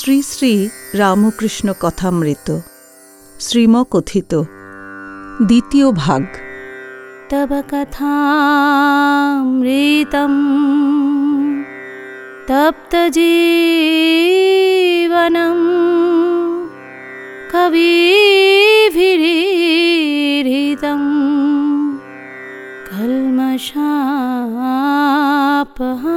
শ্রী শ্রী রামকৃষ্ণ কথামৃত শ্রীমকথিত দ্বিতীয় ভাগ। তব কথামৃত তপ্ত জীবনম কবিভিরিতম কলমশাপহ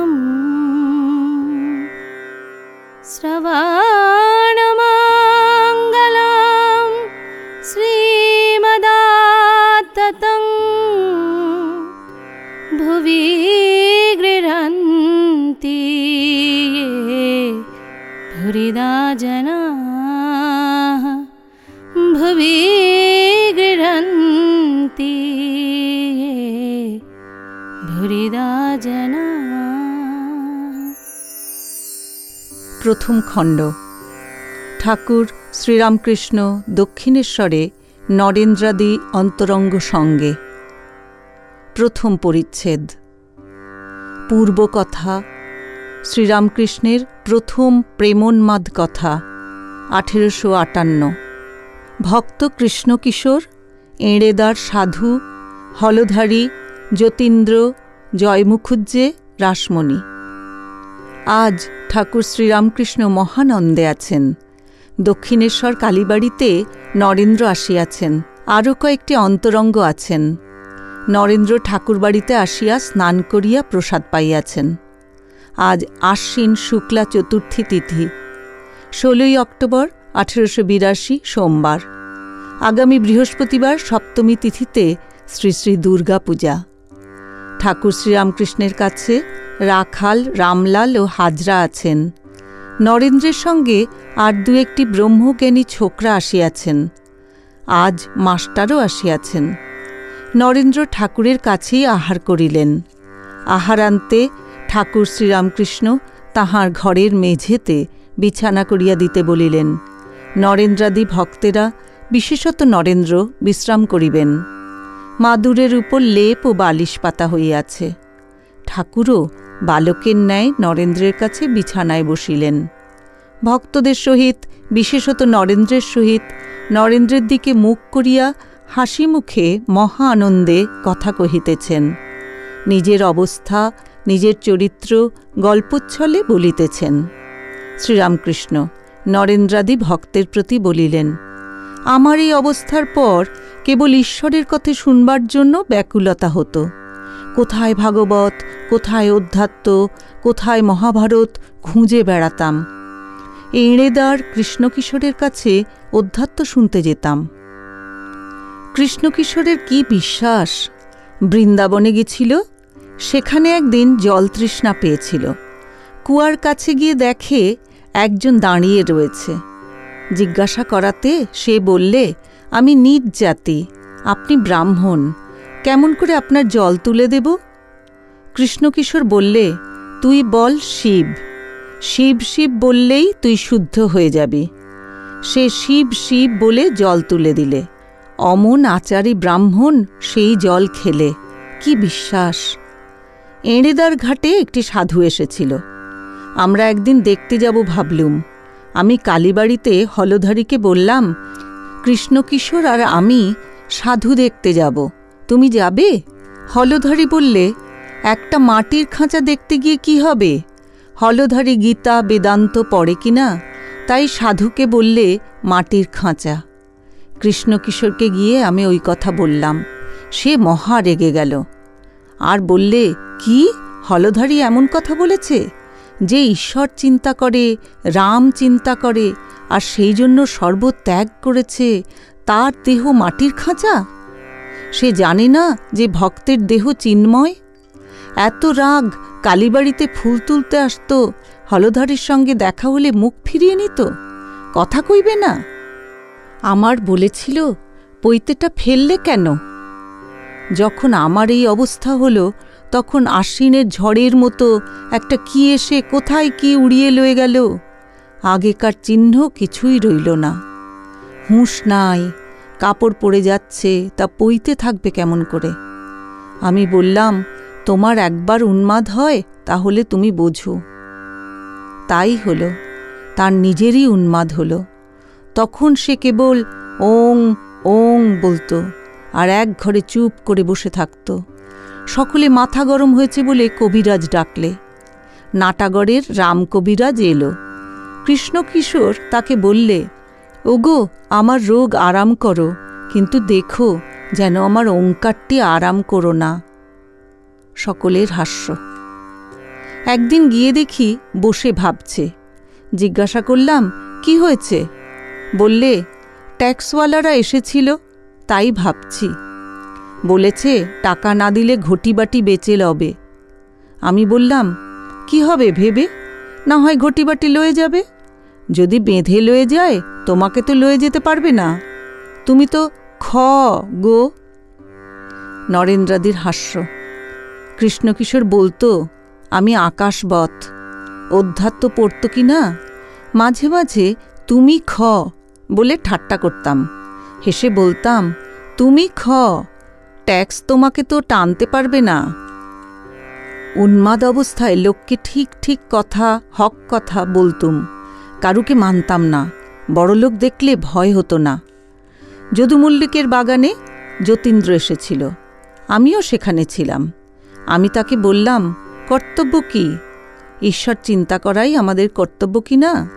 প্রথম খণ্ড। ঠাকুর শ্রীরামকৃষ্ণ দক্ষিণেশ্বরে নরেন্দ্রাদি অন্তরঙ্গ সঙ্গে। প্রথম পরিচ্ছেদ। পূর্বকথা শ্রীরামকৃষ্ণের প্রথম প্রেমোন্মাদ কথা, আঠেরোশো আটান্ন। ভক্ত কৃষ্ণকিশোর, এঁড়েদার সাধু, হলধারী যতীন্দ্র, জয়মুখুজ্জে, রাসমণি। আজ ঠাকুর শ্রীরামকৃষ্ণ মহানন্দে আছেন। দক্ষিণেশ্বর কালীবাড়িতে নরেন্দ্র আসিয়াছেন। আরও কয়েকটি অন্তরঙ্গ আছেন। নরেন্দ্র ঠাকুরবাড়িতে আসিয়া স্নান করিয়া প্রসাদ পাইয়াছেন। আজ আশ্বিন শুক্লা চতুর্থী তিথি। ষোলোই অক্টোবর আঠেরোশো বিরাশি সোমবার। আগামী বৃহস্পতিবার সপ্তমী তিথিতে শ্রী শ্রী দুর্গা পূজা। ঠাকুর শ্রীরামকৃষ্ণের কাছে রাখাল, রামলাল ও হাজরা আছেন। নরেন্দ্রের সঙ্গে আর দু একটি ব্রহ্মজ্ঞানী ছোকরা আসিয়াছেন। আজ মাস্টারও আসিয়াছেন। নরেন্দ্র ঠাকুরের কাছেই আহার করিলেন। আহারান্তে ঠাকুর শ্রীরামকৃষ্ণ তাহার ঘরের মেঝেতে বিছানা করিয়া দিতে বলিলেন, নরেন্দ্রাদি ভক্তেরা, বিশেষত নরেন্দ্র, বিশ্রাম করিবেন। মাদুরের উপর লেপ ও বালিশ পাতা হইয়াছে ঠাকুরও বালকের ন্যায় নরেন্দ্রের কাছে বিছানায় বসিলেন। ভক্তদের সহিত, বিশেষত নরেন্দ্রের সহিত, নরেন্দ্রের দিকে মুখ করিয়া হাসি মুখে মহা আনন্দে কথা কহিতেছেন। নিজের অবস্থা, নিজের চরিত্র গল্পচ্ছলে বলিতেছেন। শ্রীরামকৃষ্ণ নরেন্দ্রাদি ভক্তের প্রতি বলিলেন আমার এই অবস্থার পর কেবল ঈশ্বরের কথা শুনবার জন্য ব্যাকুলতা হতো। কোথায় ভাগবত, কোথায় অধ্যাত্ম, কোথায় মহাভারত খুঁজে বেড়াতাম। এঁড়েদার কৃষ্ণকিশোরের কাছে অধ্যাত্ম শুনতে যেতাম। কৃষ্ণকিশোরের কি বিশ্বাস? বৃন্দাবনে গেছিল, সেখানে একদিন জল তৃষ্ণা পেয়েছিল। কুয়ার কাছে গিয়ে দেখে একজন দাঁড়িয়ে রয়েছে। জিজ্ঞাসা করাতে সে বললে, আমি নিজ জাতি, আপনি ব্রাহ্মণ, কেমন করে আপনার জল তুলে দেব? কৃষ্ণকিশোর বললে, তুই বল শিব শিব শিব বললেই তুই শুদ্ধ হয়ে যাবি। সে শিব শিব বলে জল তুলে দিলে। অমন আচারী ব্রাহ্মণ সেই জল খেলে, কি বিশ্বাস? এঁড়েদার ঘাটে একটি সাধু এসেছিল। আমরা একদিন দেখতে যাব ভাবলুম। আমি কালীবাড়িতে হলধারীকে বললাম, কৃষ্ণকিশোর আর আমি সাধু দেখতে যাব। তুমি যাবে? হলধারী বললে, একটা মাটির খাঁচা দেখতে গিয়ে কি হবে? হলধারী গীতা, বেদান্ত পড়ে কিনা তাই সাধুকে বললে, মাটির খাঁচা। কৃষ্ণকিশোরকে গিয়ে আমি ওই কথা বললাম। সে মহা রেগে গেল। আর বললে, কি? হলধারী এমন কথা বলেছে? যে ঈশ্বর চিন্তা করে, রাম চিন্তা করে, আর সেই জন্য সর্বত্যাগ করেছে, তার দেহ মাটির খাঁচা? সে জানে না যে ভক্তের দেহ চিন্ময়? এত রাগ, কালীবাড়িতে ফুল তুলতে আসত, হলধারীর সঙ্গে দেখা হলে মুখ ফিরিয়ে নিত? কথা কইবে না? আমার বলেছিল, পৈতেটা ফেললে কেন? যখন আমার এই অবস্থা হলো তখন আশ্বিনের ঝড়ের মতো একটা কি এসে কোথায় কি উড়িয়ে লয়ে গেল। আগেকার চিহ্ন কিছুই রইল না। হুঁশ নাই, কাপড় পড়ে যাচ্ছে, তা পইতে থাকবে কেমন করে? আমি বললাম, তোমার একবার উন্মাদ হয়, তাহলে তুমি বোঝো। তাই হলো, তার নিজেরই উন্মাদ হলো। তখন সে কেবল ওং ওং বলতো, আর এক ঘরে চুপ করে বসে থাকত। সকলে মাথা গরম হয়েছে বলে কবিরাজ ডাকলে। নাটাগড়ের রাম কবিরাজ এলো। কৃষ্ণ কিশোর তাকে বললে, ওগো, আমার রোগ আরাম করো, কিন্তু দেখো যেন আমার ওঙ্কারটি আরাম করো না। সকলের হাস্য। একদিন গিয়ে দেখি বসে ভাবছে। জিজ্ঞাসা করলাম, কি হয়েছে? বললে, ট্যাক্সওয়ালারা এসেছিল, তাই ভাবছি। বলেছে, টাকা না দিলে ঘটিবাটি বেচে লবে। আমি বললাম, কি হবে ভেবে? না হয় ঘটিবাটি লয়ে যাবে? যদি বেঁধে লয়ে যায়, তোমাকে তো লয়ে যেতে পারবে না। তুমি তো খ, গো। নরেন্দ্রাদির হাস্য। কৃষ্ণকিশোর বলতো, আমি আকাশবৎ। অধ্যাত্ম পড়তো কি না? মাঝে মাঝে তুমি খ বলে ঠাট্টা করতাম। হেসে বলতাম, তুমি খ। ট্যাক্স তোমাকে তো টানতে পারবে না। উন্মাদ অবস্থায় লোককে ঠিক ঠিক কথা, হক কথা বলতুম। কারুকে মানতাম না। বড়লোক দেখলে ভয় হতো না। যদু মল্লিকের বাগানে যতীন্দ্র এসেছিল। আমিও সেখানে ছিলাম। আমি তাকে বললাম, কর্তব্য কি? ঈশ্বর চিন্তা করাই আমাদের কর্তব্য কি না?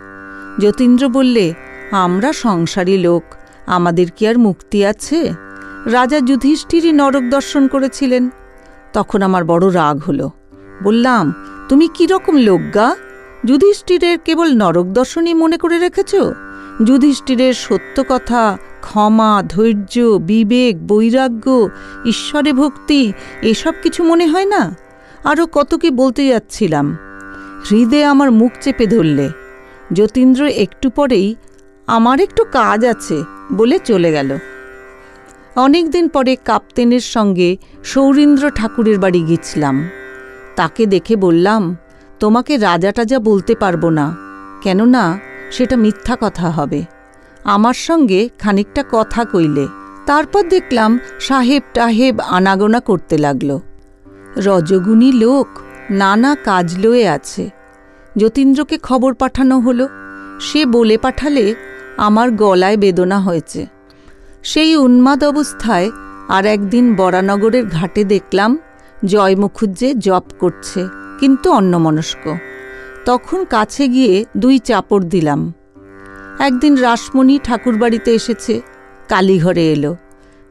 যতীন্দ্র বললে, আমরা সংসারী লোক। আমাদের কি আর মুক্তি আছে? রাজা যুধিষ্ঠিরই নরক দর্শন করেছিলেন। তখন আমার বড় রাগ হলো। বললাম, তুমি কি রকম লোক গা? যুধিষ্ঠিরের কেবল নরক দর্শনই মনে করে রেখেছ? যুধিষ্ঠিরের সত্য কথা, ক্ষমা, ধৈর্য, বিবেক, বৈরাগ্য, ঈশ্বরে ভক্তি, এসব কিছু মনে হয় না? আরও কত কি বলতে যাচ্ছিলাম। হৃদয়ে আমার মুখ চেপে ধরলে। যতীন্দ্র একটু পরেই, আমার একটু কাজ আছে বলে চলে গেল। অনেক দিন পরে কাপ্তেনের সঙ্গে সৌরীন্দ্র ঠাকুরের বাড়ি গেছিলাম তাকে দেখে বললাম, তোমাকে রাজা টাজা বলতে পারব না, কেননা সেটা মিথ্যা কথা হবে। আমার সঙ্গে খানিকটা কথা কইলে। তারপর দেখলাম সাহেব টাহেব আনাগোনা করতে লাগল। রজগুণী লোক নানা কাজ লয়ে আছে। যতীন্দ্রকে খবর পাঠানো হলো। সে বলে পাঠালে আমার গলায় বেদনা হয়েছে। সেই উন্মাদ অবস্থায় আর একদিন বরানগরের ঘাটে দেখলাম জয় মুখুজ্জে জপ করছে, কিন্তু অন্যমনস্ক। তখন কাছে গিয়ে দুই চাপড় দিলাম। একদিন রাসমণি ঠাকুরবাড়িতে এসেছে, কালীঘরে এলো।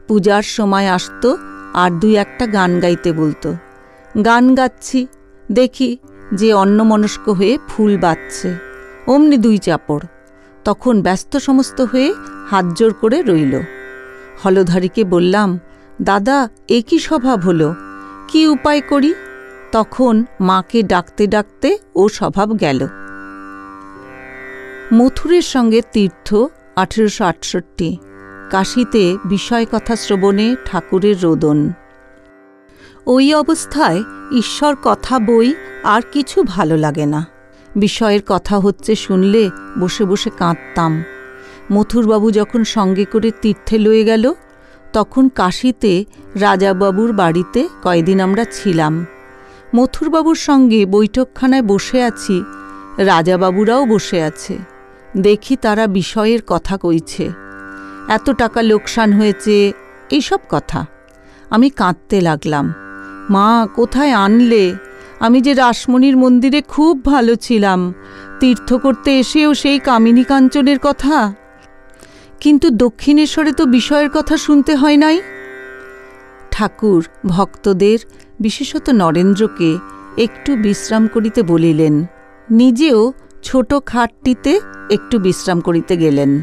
পূজার সময় আসতো আর দুই একটা গান গাইতে বলতো। গান গাচ্ছি, দেখি যে অন্যমনস্ক হয়ে ফুল বাচ্ছে অমনি দুই চাপড়। তখন ব্যস্ত সমস্ত হয়ে হাত জোর করে রইল। হলধারীকে বললাম, দাদা, এ স্বভাব হলো? কি উপায় করি? তখন মাকে ডাকতে ডাকতে ও স্বভাব গেল। মথুরের সঙ্গে তীর্থ, আঠেরোশো আটষট্টি। কাশীতে বিষয় কথা শ্রবণে ঠাকুরের রোদন। ওই অবস্থায় ঈশ্বর কথা বই আর কিছু ভালো লাগে না। বিষয়ের কথা হচ্ছে শুনলে বসে বসে কাঁদতাম। মথুরবাবু যখন সঙ্গে করে তীর্থে লয়ে গেল, তখন কাশীতে রাজাবাবুর বাড়িতে কয়দিন আমরা ছিলাম। মথুরবাবুর সঙ্গে বৈঠকখানায় বসে আছি, রাজাবাবুরাও বসে আছে। দেখি তারা বিষয়ের কথা কইছে। এত টাকা লোকসান হয়েছে, এইসব কথা। আমি কাঁদতে লাগলাম। মা, কোথায় আনলে? আমি যে রাসমণির মন্দিরে খুব ভালো ছিলাম। তীর্থ করতে এসেও সেই কামিনী কাঞ্চনের কথা? কিন্তু দক্ষিণেশ্বরে তো বিষয়ের কথা শুনতে হয় নাই? ঠাকুর, ভক্তদের, বিশেষত নরেন্দ্রকে, একটু বিশ্রাম করিতে বলিলেন। নিজেও ছোট খাটটিতে একটু বিশ্রাম করিতে গেলেন।